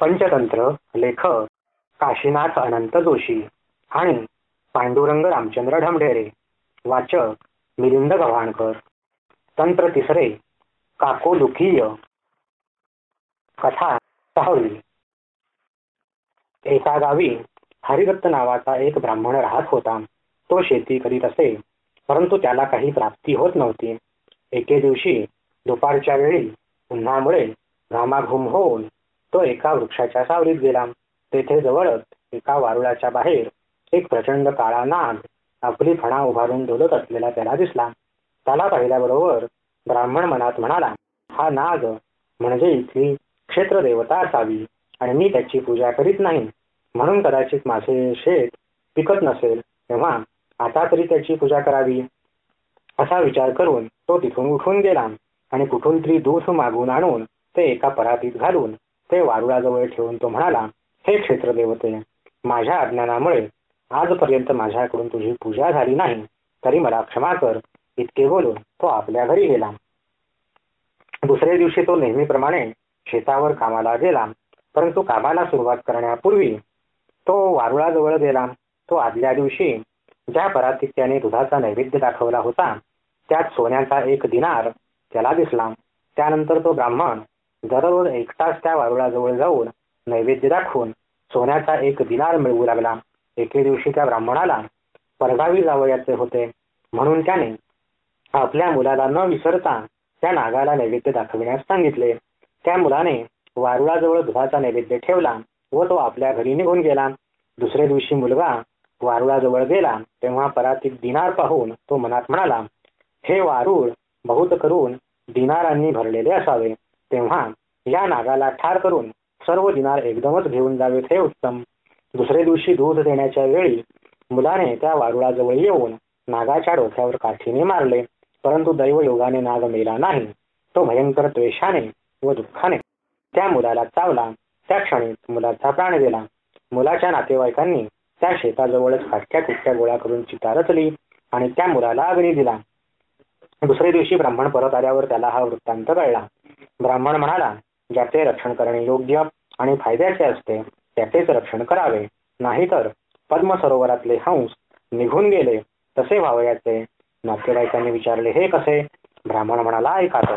पंचतंत्र लेखक काशीनाथ अनंत जोशी आणि पांडुरंग रामचंद्र ढमढेरे वाचक मिलिंद गव्हाणकर तंत्र तिसरे काकोदुखीय कथा सहावी एका गावी हरिदत्त नावाचा एक ब्राह्मण राहत होता. तो शेती करीत असे परंतु त्याला काही प्राप्ती होत नव्हती. एके दिवशी दुपारच्या वेळी उन्हामुळे घामाघूम होऊन तो एका वृक्षाच्या सावलीत गेला. तेथे जवळच एका वारुळाच्या बाहेर एक प्रचंड काळा नाग आपली फणा उभारून डोलत असलेला त्याला दिसला. त्याला पाहिल्याबरोबर ब्राह्मण मनात म्हणाला हा नाग म्हणजे इथली क्षेत्र देवता असावी आणि मी त्याची पूजा करीत नाही. म्हणून कदाचित माझे शेत पिकत नसेल तेव्हा आता तरी त्याची पूजा करावी असा विचार करून तो तिथून उठून गेला आणि कुठून तरी दूध मागून आणून ते एका परातीत घालून ते वारुळाजवळ ठेवून तो म्हणाला हे क्षेत्र देवते माझ्या अज्ञानामुळे आजपर्यंत माझ्याकडून तुझी पूजा झाली नाही. तरी मला क्षमा कर. इतके बोलून तो आपल्या घरी गेला. दुसऱ्या दिवशी तो नेहमीप्रमाणे शेतावर कामाला गेला. परंतु कामाला सुरुवात करण्यापूर्वी तो वारुळाजवळ गेला. तो आदल्या दिवशी ज्या परातित्याने दुधाचा नैवेद्य दाखवला होता त्यात सोन्याचा एक दिनार त्याला दिसला. त्यानंतर तो ब्राह्मण दररोज एकटाच त्या वारुळाजवळ जाऊन नैवेद्य दाखवून सोन्याचा एक दिनार मिळवू लागला. एके दिवशी त्या ब्राह्मणाला परगावी जावयाचे होते. म्हणून त्याने आपल्या मुलाला न विसरता त्या नागाला नैवेद्य दाखविण्यास सांगितले. त्या मुलाने वारुळाजवळ दुधाचा नैवेद्य ठेवला व तो आपल्या घरी निघून गेला. दुसऱ्या दिवशी मुलगा वारुळाजवळ गेला तेव्हा परातीत दिनार पाहून तो मनात म्हणाला हे वारुळ बहुत करून दिनारांनी भरलेले असावे. तेव्हा या नागाला ठार करून सर्व दिनार एकदमच घेऊन जावेत हे उत्तम. दुसऱ्या दिवशी दूध देण्याच्या वेळी मुलाने त्या वारुळाजवळ येऊन नागाच्या डोक्यावर काठीने मारले. परंतु दैव योगाने नाग मेला नाही. तो भयंकर द्वेषाने व दुःखाने त्या मुलाला चावला. त्या क्षणी मुलाचा प्राण गेला. मुलाच्या नातेवाईकांनी त्या शेताजवळच फाटक्या कुटक्या गोळा करून चिता रचली आणि त्या मुलाला अग्नी दिला. दुसऱ्या दिवशी ब्राह्मण परत आल्यावर त्याला हा वृत्तांत कळला. ब्राह्मण म्हणाला ज्याचे रक्षण करणे योग्य आणि फायद्याचे असते त्याचेच रक्षण करावे. नाहीतर पद्म सरोवरातले हंस निघून गेले तसे व्हावयाचे. नातेवाईकांनी विचारले हे कसे? ब्राह्मण म्हणाला ऐकात